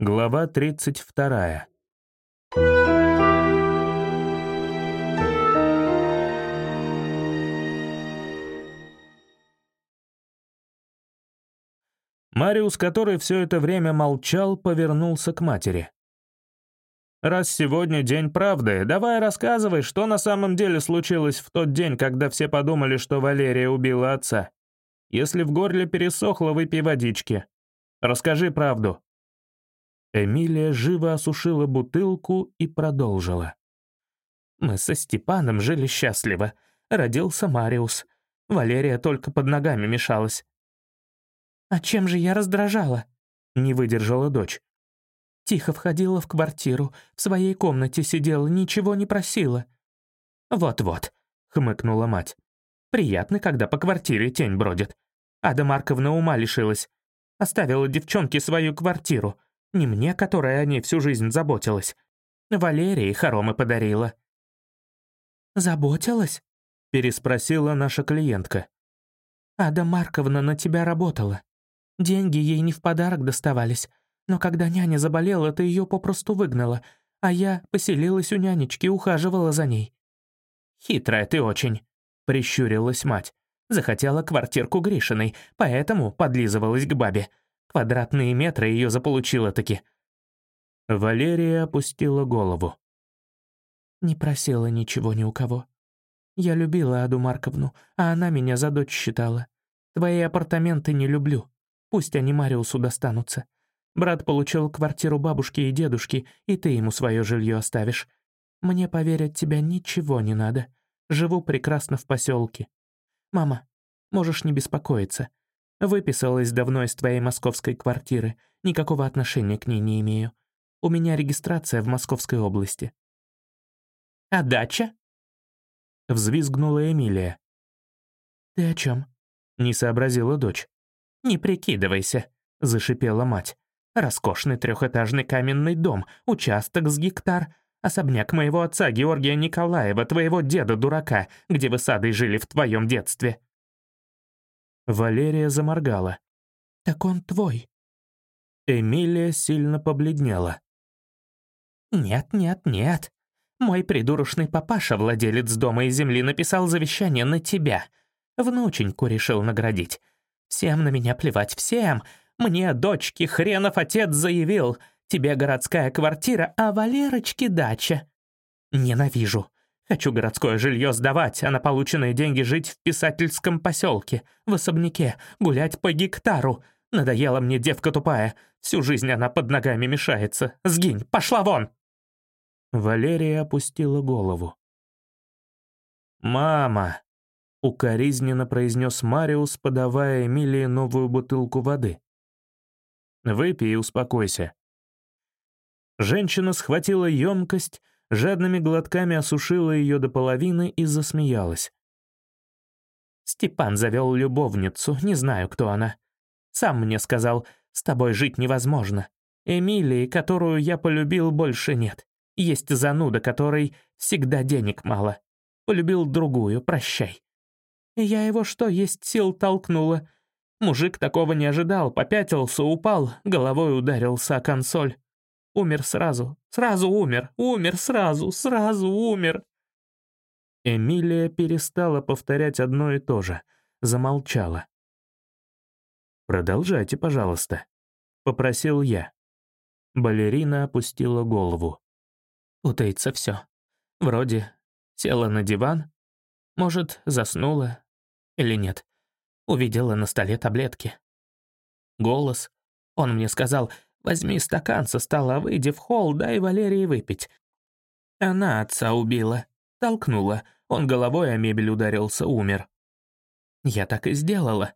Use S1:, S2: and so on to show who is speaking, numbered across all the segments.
S1: Глава 32. Мариус, который все это время молчал, повернулся к матери. «Раз сегодня день правды, давай рассказывай, что на самом деле случилось в тот день, когда все подумали, что Валерия убила отца. Если в горле пересохло, выпей водички. Расскажи правду». Эмилия живо осушила бутылку и продолжила. «Мы со Степаном жили счастливо. Родился Мариус. Валерия только под ногами мешалась.
S2: «А чем же я раздражала?»
S1: — не выдержала дочь.
S2: Тихо входила в квартиру, в своей комнате сидела, ничего не просила.
S1: «Вот-вот», — хмыкнула мать. «Приятно, когда по квартире тень бродит. Ада Марковна ума лишилась. Оставила девчонке свою квартиру. Не мне, которая о ней всю жизнь заботилась. Валерии хоромы подарила».
S2: «Заботилась?»
S1: — переспросила наша клиентка.
S2: «Ада Марковна на тебя работала. Деньги ей не в подарок доставались, но когда няня заболела, ты ее попросту выгнала, а я поселилась у нянечки, ухаживала за ней».
S1: «Хитрая ты очень», — прищурилась мать. Захотела квартирку Гришиной, поэтому подлизывалась к бабе. Квадратные метры ее заполучила таки. Валерия опустила голову.
S2: «Не просила ничего ни у кого. Я любила Аду Марковну, а она меня за дочь считала. Твои апартаменты не люблю. Пусть они Мариусу достанутся. Брат получил квартиру бабушки и дедушки, и ты ему свое жилье оставишь. Мне поверить тебя ничего не надо. Живу прекрасно в поселке. Мама, можешь не беспокоиться. Выписалась давно из твоей московской квартиры. Никакого отношения к ней не имею. У меня регистрация в Московской области.
S1: «А дача?» Взвизгнула Эмилия.
S2: «Ты о чем?»
S1: — не сообразила дочь.
S2: «Не прикидывайся», — зашипела мать.
S1: «Роскошный трехэтажный каменный дом, участок с гектар, особняк моего отца Георгия Николаева, твоего деда-дурака, где вы с жили в твоем детстве». Валерия заморгала.
S2: «Так он твой».
S1: Эмилия сильно побледнела.
S2: «Нет, нет, нет. Мой придурочный папаша, владелец дома и земли, написал завещание на тебя. Внученьку решил наградить. Всем на меня плевать, всем. Мне, дочки, хренов отец заявил. Тебе городская квартира, а Валерочке дача. Ненавижу. Хочу городское жилье сдавать, а на полученные деньги жить в писательском поселке, в особняке, гулять по гектару. Надоела мне девка тупая. Всю жизнь она под ногами мешается. Сгинь, пошла вон!»
S1: Валерия опустила голову. «Мама!» Укоризненно произнес Мариус, подавая Эмилии новую бутылку воды. «Выпей и успокойся». Женщина схватила емкость, жадными глотками осушила ее до половины и засмеялась.
S2: «Степан завел любовницу, не знаю, кто она. Сам мне сказал, с тобой жить невозможно. Эмилии, которую я полюбил, больше нет. Есть зануда, которой всегда денег мало. Полюбил другую, прощай. Я его что, есть сил толкнула. Мужик такого не ожидал, попятился, упал, головой ударился о консоль. Умер сразу, сразу умер, умер сразу, сразу умер.
S1: Эмилия перестала повторять одно и то же, замолчала. «Продолжайте, пожалуйста», — попросил я. Балерина опустила голову.
S2: Путается все. Вроде села на диван, может, заснула, или нет. Увидела на столе таблетки. Голос. Он мне сказал, возьми стакан со стола, выйди в холл, дай Валерии выпить. Она отца убила. Толкнула. Он головой о мебель ударился, умер. Я так и сделала.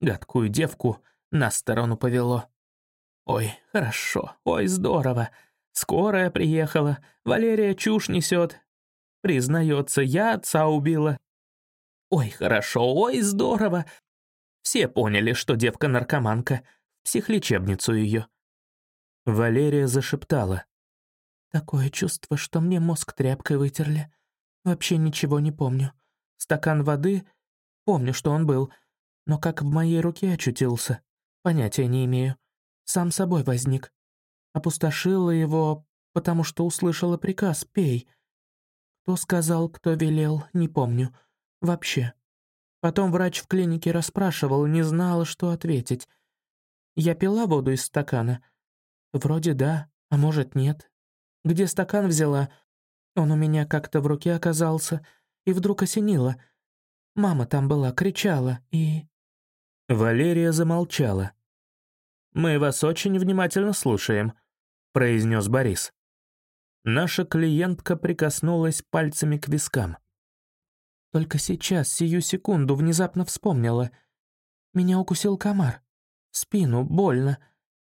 S2: Гадкую девку на сторону повело. Ой, хорошо, ой, здорово. Скорая приехала, Валерия чушь несет. Признается, я отца убила, Ой, хорошо, ой, здорово. Все поняли, что девка-наркоманка. В психлечебницу ее.
S1: Валерия зашептала.
S2: Такое чувство, что мне мозг тряпкой вытерли. Вообще ничего не помню. Стакан воды, помню, что он был, но как в моей руке очутился, понятия не имею. Сам собой возник. Опустошила его, потому что услышала приказ «пей». Кто сказал, кто велел, не помню. Вообще. Потом врач в клинике расспрашивал, не знала, что ответить. Я пила воду из стакана. Вроде да, а может нет. Где стакан взяла? Он у меня как-то в руке оказался, и вдруг осенило. Мама там была, кричала, и...
S1: Валерия замолчала. «Мы вас очень внимательно слушаем», — произнес Борис. Наша клиентка прикоснулась пальцами к вискам.
S2: «Только сейчас, сию секунду, внезапно вспомнила. Меня укусил комар. В спину, больно.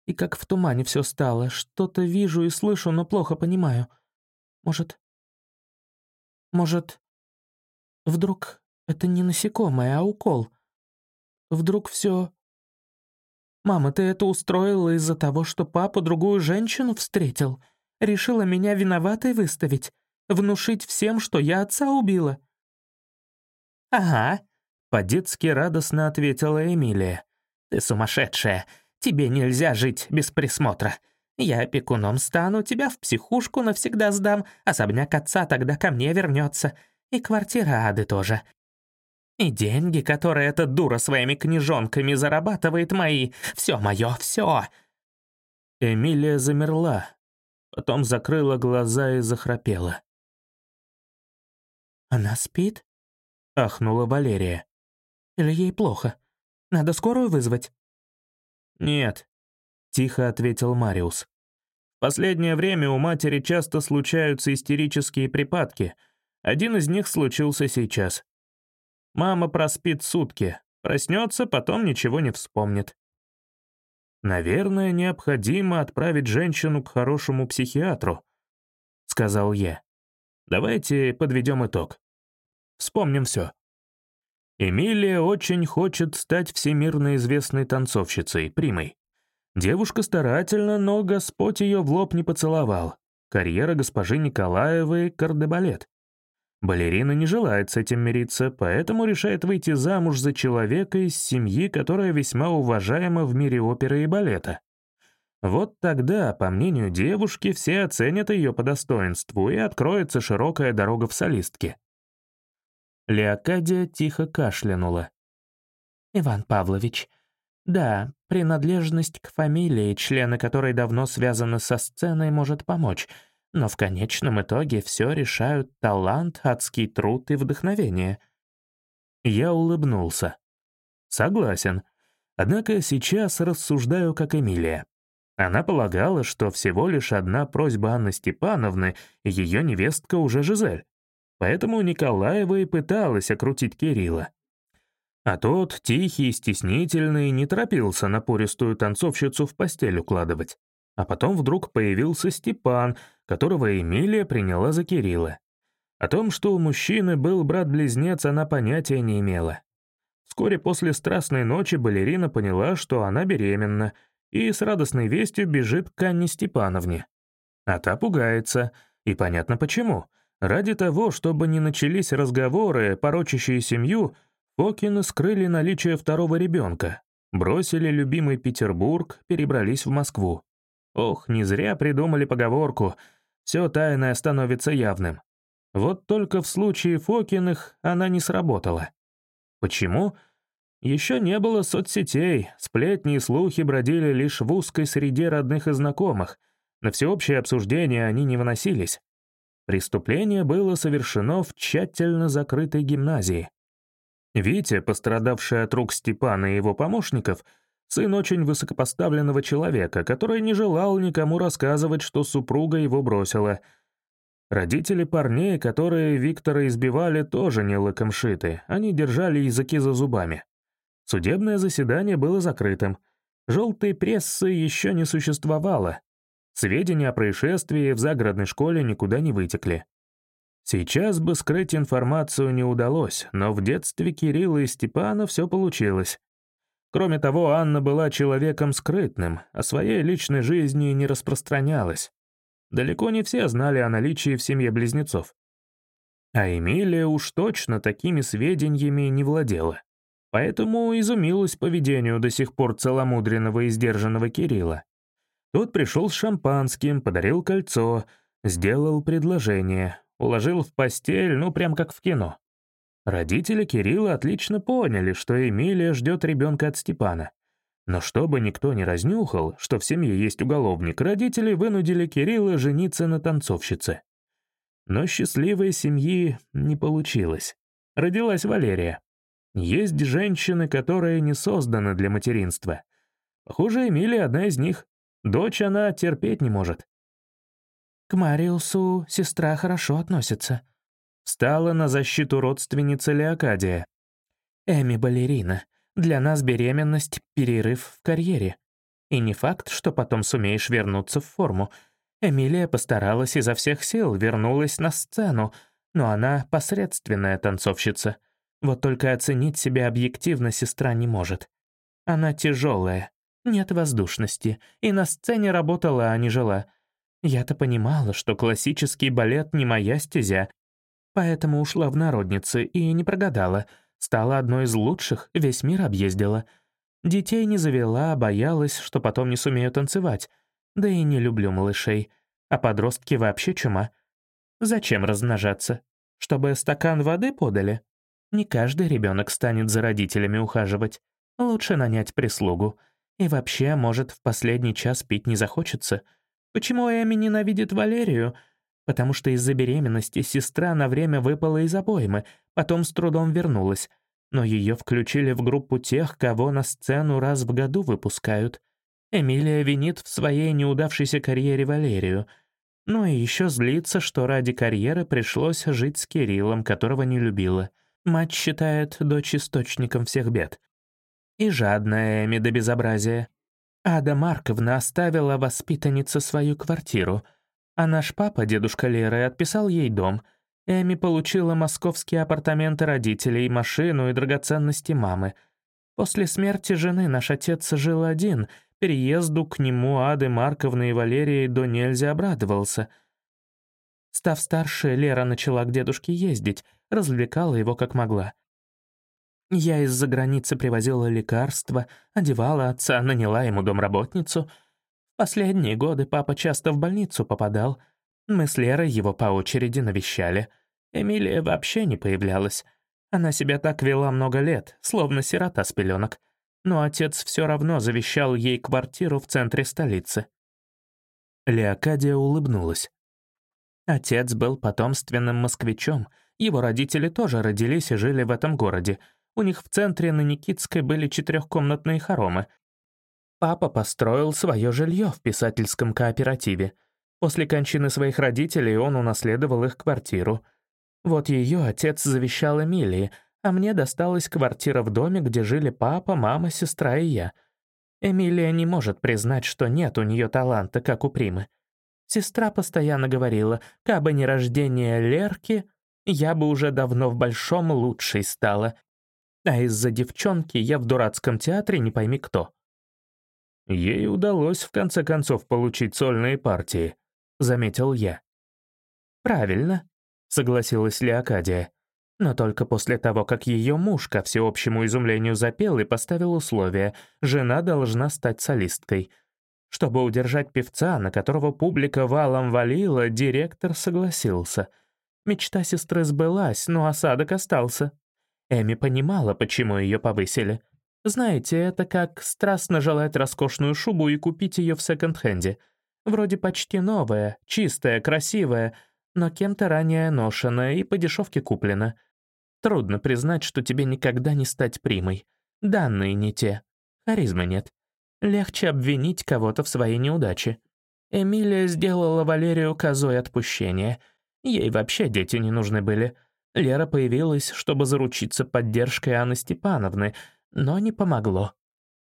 S2: И как в тумане все стало. Что-то вижу и слышу, но плохо понимаю. Может... Может... Вдруг это не насекомое, а укол? Вдруг все... Мама, ты это устроила из-за того, что папа другую женщину встретил? Решила меня виноватой выставить? Внушить всем, что я отца убила?»
S1: «Ага», — по-детски радостно ответила Эмилия. «Ты сумасшедшая. Тебе нельзя жить без присмотра. Я опекуном стану, тебя в психушку навсегда сдам, особняк отца тогда ко мне вернется. И квартира Ады тоже. И деньги, которые эта дура своими книжонками зарабатывает мои. Все мое, все. Эмилия замерла, потом закрыла глаза и захрапела.
S2: «Она спит?»
S1: — ахнула Валерия.
S2: «Или ей плохо? Надо скорую вызвать?»
S1: «Нет», — тихо ответил Мариус. «В последнее время у матери часто случаются истерические припадки. Один из них случился сейчас. Мама проспит сутки, проснется, потом ничего не вспомнит. «Наверное, необходимо отправить женщину к хорошему психиатру», — сказал я. «Давайте подведем итог. Вспомним все. Эмилия очень хочет стать всемирно известной танцовщицей, примой. Девушка старательна, но Господь ее в лоб не поцеловал. Карьера госпожи Николаевой — кардебалет. Балерина не желает с этим мириться, поэтому решает выйти замуж за человека из семьи, которая весьма уважаема в мире оперы и балета. Вот тогда, по мнению девушки, все оценят ее по достоинству, и откроется широкая дорога в солистке. Леокадия тихо кашлянула.
S2: «Иван Павлович, да, принадлежность к фамилии, члены которой давно связаны со сценой, может помочь, но в конечном итоге все решают талант, адский труд и вдохновение.
S1: Я улыбнулся. Согласен. Однако сейчас рассуждаю как Эмилия. Она полагала, что всего лишь одна просьба Анны Степановны, ее невестка уже Жизель. Поэтому Николаева и пыталась окрутить Кирилла. А тот, тихий стеснительный, не торопился напористую танцовщицу в постель укладывать. А потом вдруг появился Степан, которого Эмилия приняла за Кирилла. О том, что у мужчины был брат-близнец, она понятия не имела. Вскоре после страстной ночи балерина поняла, что она беременна, и с радостной вестью бежит к Анне Степановне. А та пугается, и понятно почему. Ради того, чтобы не начались разговоры, порочащие семью, Фокины скрыли наличие второго ребенка, бросили любимый Петербург, перебрались в Москву. Ох, не зря придумали поговорку «все тайное становится явным». Вот только в случае Фокиных она не сработала. Почему? Еще не было соцсетей, сплетни и слухи бродили лишь в узкой среде родных и знакомых, на всеобщее обсуждение они не выносились. Преступление было совершено в тщательно закрытой гимназии. Витя, пострадавший от рук Степана и его помощников, сын очень высокопоставленного человека, который не желал никому рассказывать, что супруга его бросила. Родители парней, которые Виктора избивали, тоже не лыком шиты, они держали языки за зубами. Судебное заседание было закрытым. Желтой прессы еще не существовало. Сведения о происшествии в загородной школе никуда не вытекли. Сейчас бы скрыть информацию не удалось, но в детстве Кирилла и Степана все получилось. Кроме того, Анна была человеком скрытным, о своей личной жизни не распространялась. Далеко не все знали о наличии в семье близнецов. А Эмилия уж точно такими сведениями не владела. Поэтому изумилась поведению до сих пор целомудренного и сдержанного Кирилла. Тот пришел с шампанским, подарил кольцо, сделал предложение, уложил в постель, ну, прям как в кино. Родители Кирилла отлично поняли, что Эмилия ждет ребенка от Степана. Но чтобы никто не разнюхал, что в семье есть уголовник, родители вынудили Кирилла жениться на танцовщице. Но счастливой семьи не получилось. Родилась Валерия. Есть женщины, которые не созданы для материнства. Похоже, Эмилия одна из них. Дочь она терпеть не может.
S2: К Мариусу сестра хорошо относится.
S1: Встала на защиту родственницы Леокадия.
S2: Эми балерина. Для нас беременность — перерыв в карьере. И не факт, что потом сумеешь вернуться в форму. Эмилия постаралась изо всех сил, вернулась на сцену, но она посредственная танцовщица. Вот только оценить себя объективно сестра не может. Она тяжелая, нет воздушности, и на сцене работала, а не жила. Я-то понимала, что классический балет не моя стезя, поэтому ушла в народницы и не прогадала — Стала одной из лучших, весь мир объездила. Детей не завела, боялась, что потом не сумею танцевать. Да и не люблю малышей. А подростки вообще чума. Зачем размножаться? Чтобы стакан воды подали? Не каждый ребенок станет за родителями ухаживать. Лучше нанять прислугу. И вообще, может, в последний час пить не захочется. Почему Эми ненавидит Валерию? Потому что из-за беременности сестра на время выпала из обоймы, потом с трудом вернулась, но ее включили в группу тех, кого на сцену раз в году выпускают. Эмилия винит в своей неудавшейся карьере Валерию. Ну и еще злится, что ради карьеры пришлось жить с Кириллом, которого не любила. Мать считает дочь источником всех бед. И жадная Эми до безобразия. Ада Марковна оставила воспитаннице свою квартиру, а наш папа, дедушка Леры, отписал ей дом — Эми получила московские апартаменты родителей, машину и драгоценности мамы. После смерти жены наш отец жил один, переезду к нему Ады Марковны и Валерии до нельзя обрадовался. Став старше, Лера начала к дедушке ездить, развлекала его как могла. Я из-за границы привозила лекарства, одевала отца, наняла ему домработницу. Последние годы папа часто в больницу попадал — мы с Лерой его по очереди навещали. Эмилия вообще не появлялась. Она себя так вела много лет, словно сирота с пеленок. Но отец все равно завещал ей квартиру в центре столицы. Леокадия улыбнулась. Отец был потомственным москвичом, его родители тоже родились и жили в этом городе. У них в центре на Никитской были четырехкомнатные хоромы. Папа построил свое жилье в писательском кооперативе — После кончины своих родителей он унаследовал их квартиру. Вот ее отец завещал Эмилии, а мне досталась квартира в доме, где жили папа, мама, сестра и я. Эмилия не может признать, что нет у нее таланта, как у Примы. Сестра постоянно говорила, кабы не рождение Лерки, я бы уже давно в большом лучшей стала. А из-за девчонки я в дурацком театре не пойми кто.
S1: Ей удалось в конце концов получить сольные партии, заметил я.
S2: «Правильно», — согласилась Леокадия. Но только после того, как ее муж, ко всеобщему изумлению, запел и поставил условие, жена должна стать солисткой. Чтобы удержать певца, на которого публика валом валила, директор согласился. Мечта сестры сбылась, но осадок остался. Эми понимала, почему ее повысили. Знаете, это как страстно желать роскошную шубу и купить ее в секонд-хенде — Вроде почти новая, чистая, красивая, но кем-то ранее ношенная и по дешевке куплена. Трудно признать, что тебе никогда не стать примой. Данные не те. Харизмы нет. Легче обвинить кого-то в своей неудаче. Эмилия сделала Валерию козой отпущения. Ей вообще дети не нужны были. Лера появилась, чтобы заручиться поддержкой Анны Степановны, но не помогло.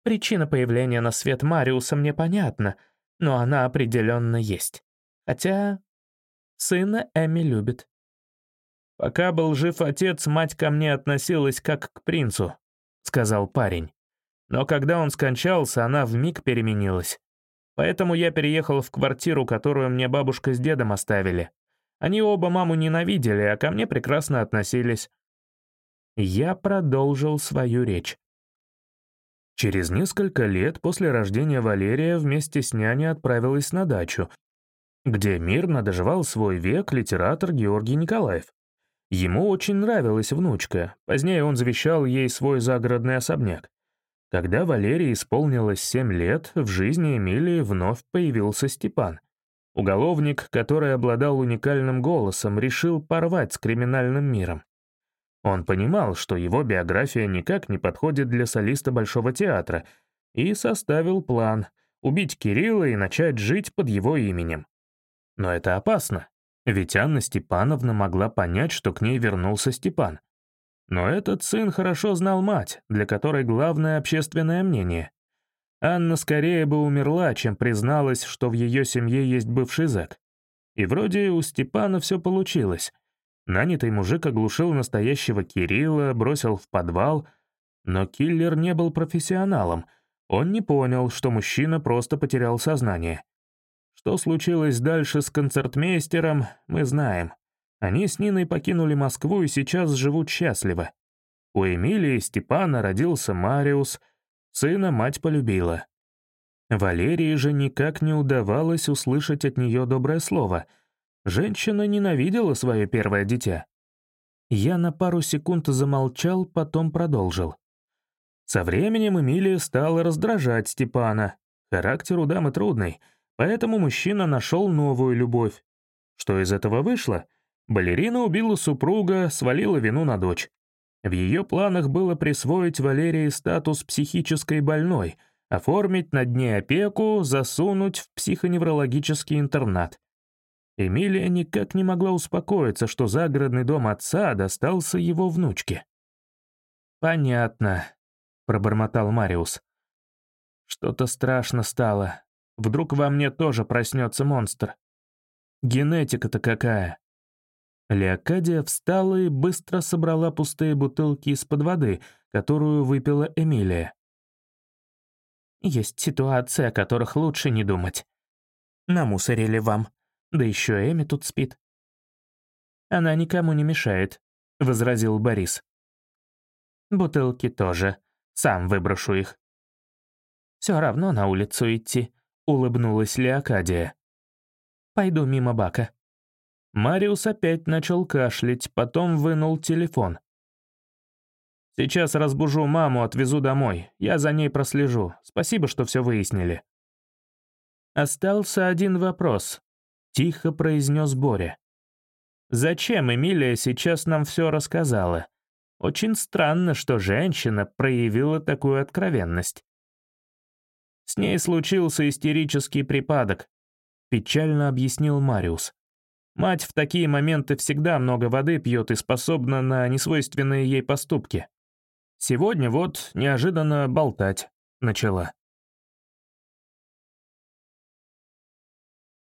S2: Причина появления на свет Мариуса мне понятна — но она определенно есть. Хотя сына Эми любит.
S1: «Пока был жив отец, мать ко мне относилась как к принцу», — сказал парень. «Но когда он скончался, она вмиг переменилась. Поэтому я переехал в квартиру, которую мне бабушка с дедом оставили. Они оба маму ненавидели, а ко мне прекрасно относились». Я продолжил свою речь. Через несколько лет после рождения Валерия вместе с няней отправилась на дачу, где мирно доживал свой век литератор Георгий Николаев. Ему очень нравилась внучка, позднее он завещал ей свой загородный особняк. Когда Валерии исполнилось семь лет, в жизни Эмилии вновь появился Степан. Уголовник, который обладал уникальным голосом, решил порвать с криминальным миром. Он понимал, что его биография никак не подходит для солиста Большого театра, и составил план — убить Кирилла и начать жить под его именем. Но это опасно, ведь Анна Степановна могла понять, что к ней вернулся Степан. Но этот сын хорошо знал мать, для которой главное общественное мнение. Анна скорее бы умерла, чем призналась, что в ее семье есть бывший зэк. И вроде у Степана все получилось. Нанятый мужик оглушил настоящего Кирилла, бросил в подвал, но киллер не был профессионалом. Он не понял, что мужчина просто потерял сознание. Что случилось дальше с концертмейстером, мы знаем. Они с Ниной покинули Москву и сейчас живут счастливо. У Эмилии и Степана родился Мариус, сына мать полюбила. Валерии же никак не удавалось услышать от нее доброе слово. Женщина ненавидела свое первое дитя. Я на пару секунд замолчал, потом продолжил. Со временем Эмилия стала раздражать Степана. Характер у дамы трудный — Поэтому мужчина нашел новую любовь. Что из этого вышло? Балерина убила супруга, свалила вину на дочь. В ее планах было присвоить Валерии статус психической больной, оформить над ней опеку, засунуть в психоневрологический интернат. Эмилия никак не могла успокоиться, что загородный дом отца достался его внучке. «Понятно», — пробормотал Мариус. «Что-то страшно стало. Вдруг во мне тоже проснется монстр. Генетика-то какая. Леокадия встала и быстро собрала пустые бутылки из-под воды, которую выпила Эмилия. Есть ситуации, о которых лучше не думать. Намусорили вам. Да еще Эми тут спит. Она никому не мешает, — возразил Борис. Бутылки тоже. Сам выброшу их. Все равно на улицу идти улыбнулась Леокадия. «Пойду мимо бака». Мариус опять начал кашлять, потом вынул телефон. «Сейчас разбужу маму, отвезу домой. Я за ней прослежу. Спасибо, что все выяснили». «Остался один вопрос», — тихо произнес Боря. «Зачем Эмилия сейчас нам все рассказала? Очень странно, что женщина проявила такую откровенность». С ней случился истерический припадок», — печально объяснил Мариус. «Мать в такие моменты всегда много воды пьет и способна на несвойственные ей поступки. Сегодня вот неожиданно болтать начала».